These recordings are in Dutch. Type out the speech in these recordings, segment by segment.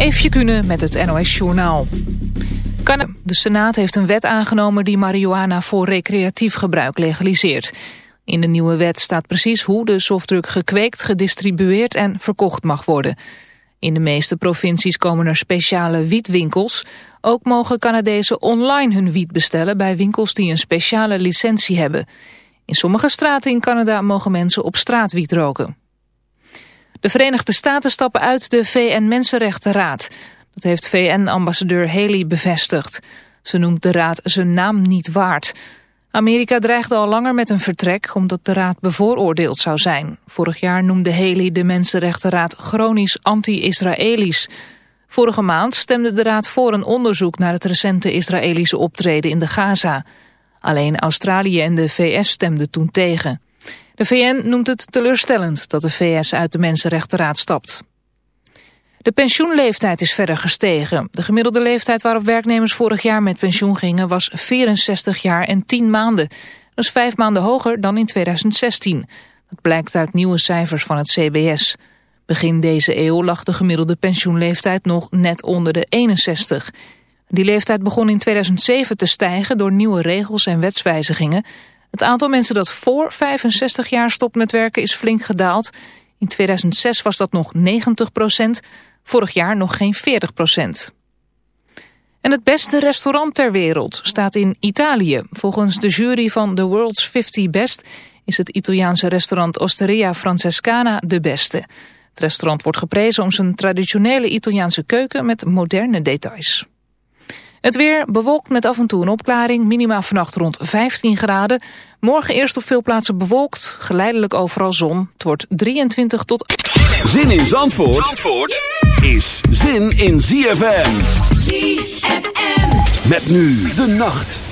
Eefje Kunnen met het NOS Journaal. De Senaat heeft een wet aangenomen die marihuana voor recreatief gebruik legaliseert. In de nieuwe wet staat precies hoe de softdruk gekweekt, gedistribueerd en verkocht mag worden. In de meeste provincies komen er speciale wietwinkels. Ook mogen Canadezen online hun wiet bestellen bij winkels die een speciale licentie hebben. In sommige straten in Canada mogen mensen op straat wiet roken. De Verenigde Staten stappen uit de VN-Mensenrechtenraad. Dat heeft VN-ambassadeur Haley bevestigd. Ze noemt de raad zijn naam niet waard. Amerika dreigde al langer met een vertrek omdat de raad bevooroordeeld zou zijn. Vorig jaar noemde Haley de Mensenrechtenraad chronisch anti-Israëlisch. Vorige maand stemde de raad voor een onderzoek naar het recente Israëlische optreden in de Gaza. Alleen Australië en de VS stemden toen tegen. De VN noemt het teleurstellend dat de VS uit de Mensenrechtenraad stapt. De pensioenleeftijd is verder gestegen. De gemiddelde leeftijd waarop werknemers vorig jaar met pensioen gingen was 64 jaar en 10 maanden. Dat is vijf maanden hoger dan in 2016. Dat blijkt uit nieuwe cijfers van het CBS. Begin deze eeuw lag de gemiddelde pensioenleeftijd nog net onder de 61. Die leeftijd begon in 2007 te stijgen door nieuwe regels en wetswijzigingen. Het aantal mensen dat voor 65 jaar stopt met werken is flink gedaald. In 2006 was dat nog 90 procent, vorig jaar nog geen 40 procent. En het beste restaurant ter wereld staat in Italië. Volgens de jury van The World's 50 Best is het Italiaanse restaurant Osteria Francescana de beste. Het restaurant wordt geprezen om zijn traditionele Italiaanse keuken met moderne details. Het weer bewolkt met af en toe een opklaring. Minima vannacht rond 15 graden. Morgen eerst op veel plaatsen bewolkt. Geleidelijk overal zon. Het wordt 23 tot... Zin in Zandvoort, Zandvoort is zin in ZFM. ZFM. Met nu de nacht.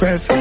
12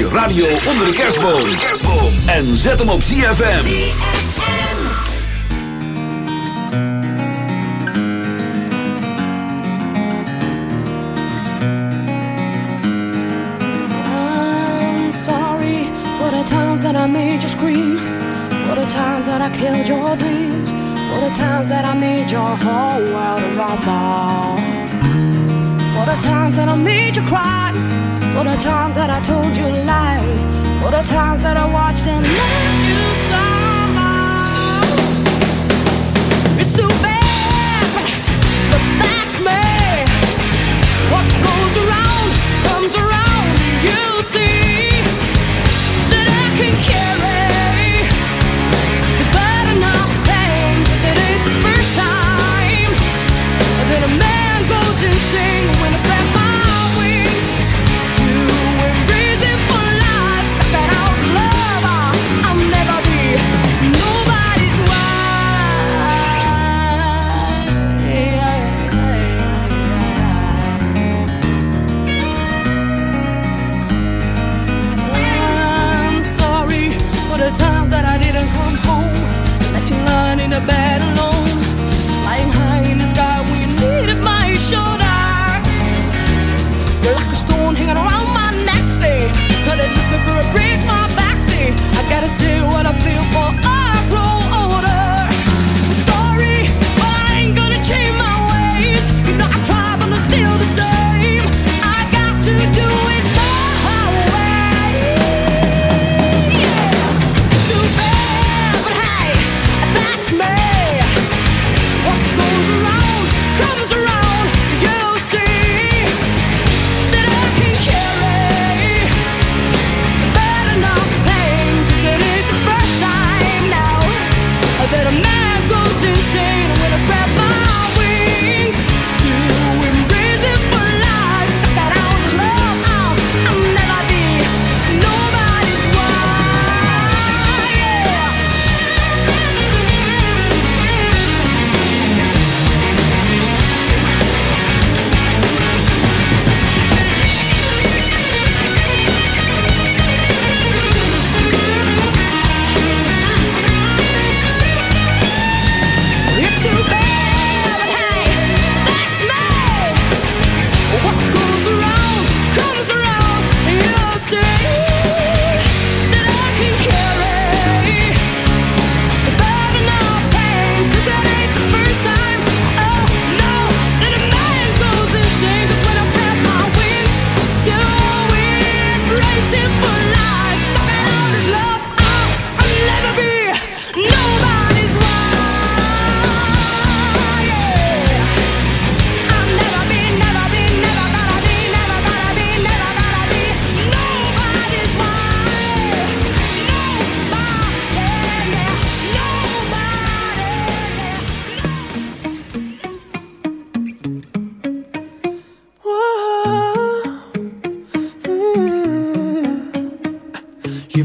je radio onder de kerstboom. En zet hem op ZFM. I'm sorry for the times that I made you scream. For the times that I killed your dreams. For the times that I made your whole world a rumble. For the times that I made you cry. For the times that I told you lies. For the times that I watched and let you stumble. It's too bad, but that's me. What goes around comes around. You see that I can carry that a man goes insane when I gotta say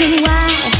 reason why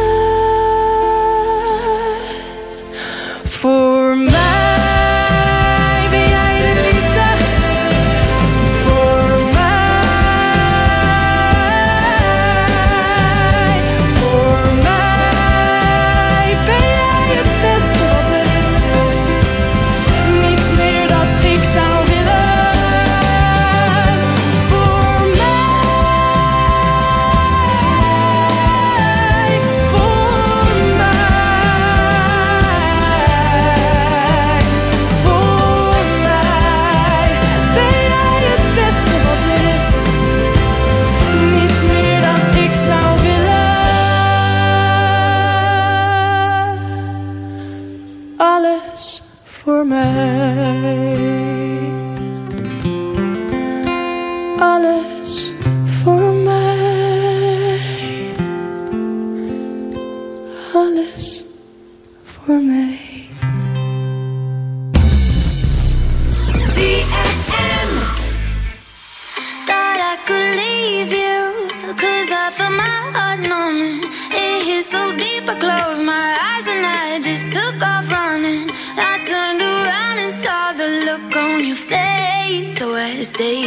Day.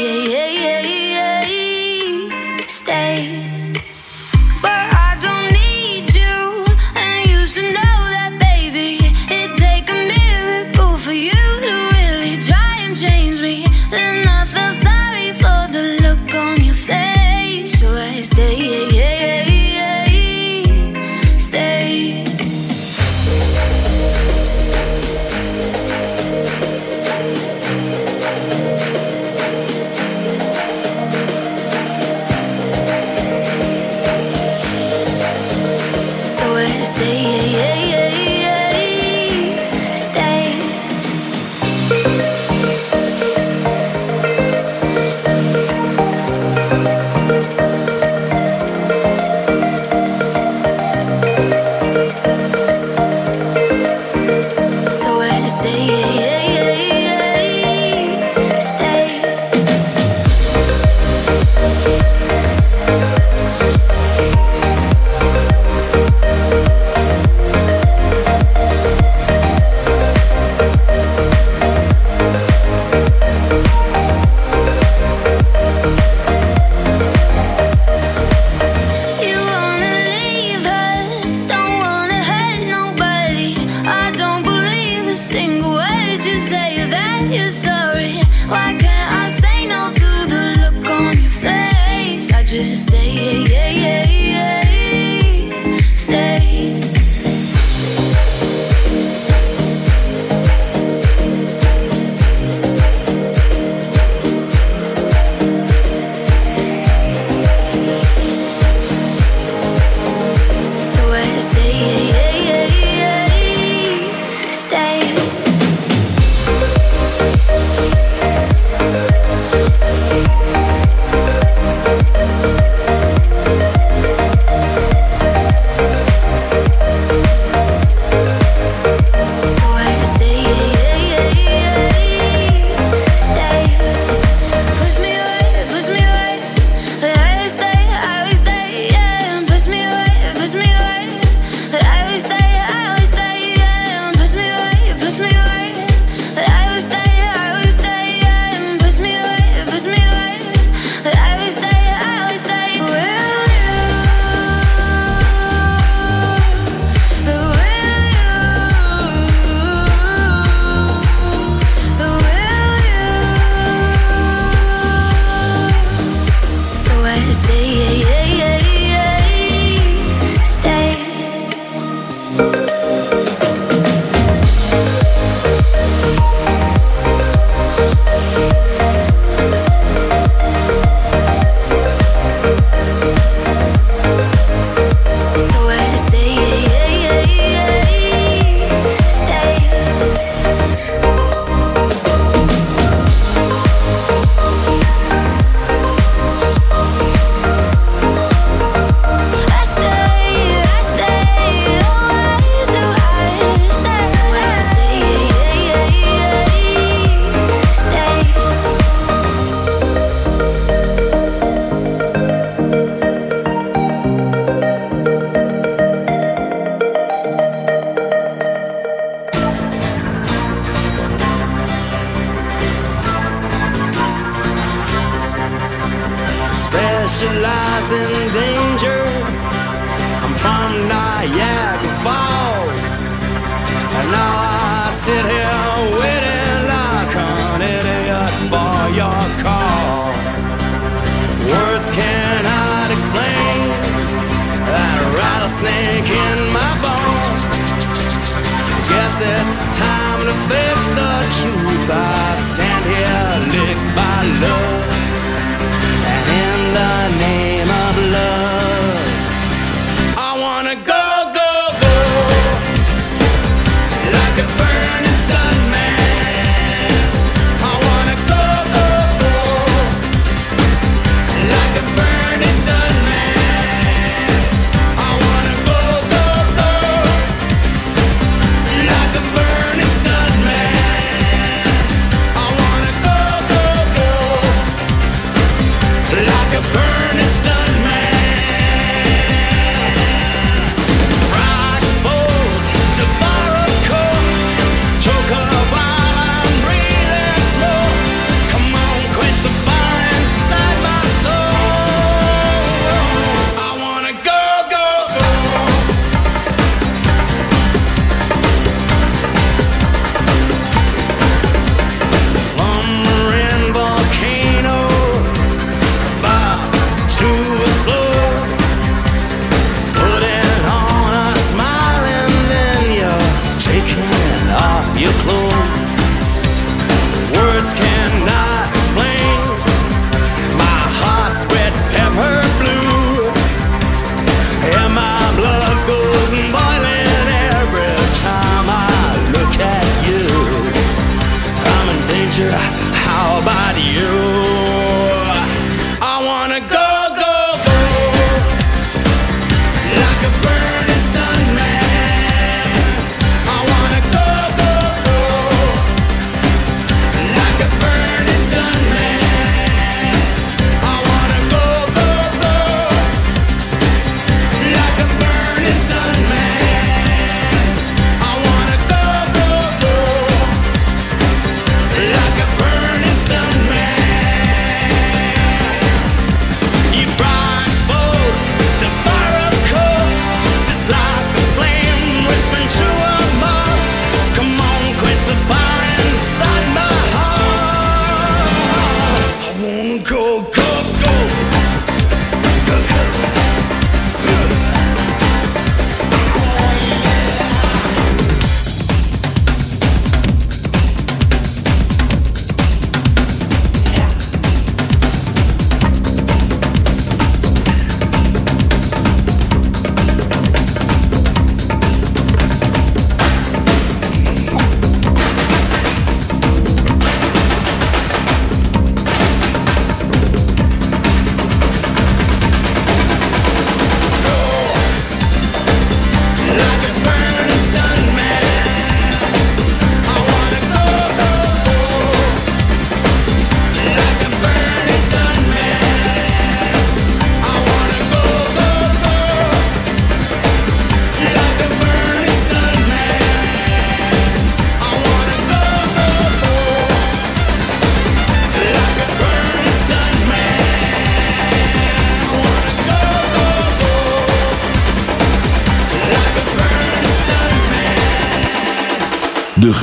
words cannot explain.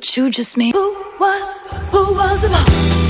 what you just made. Who was, who was it?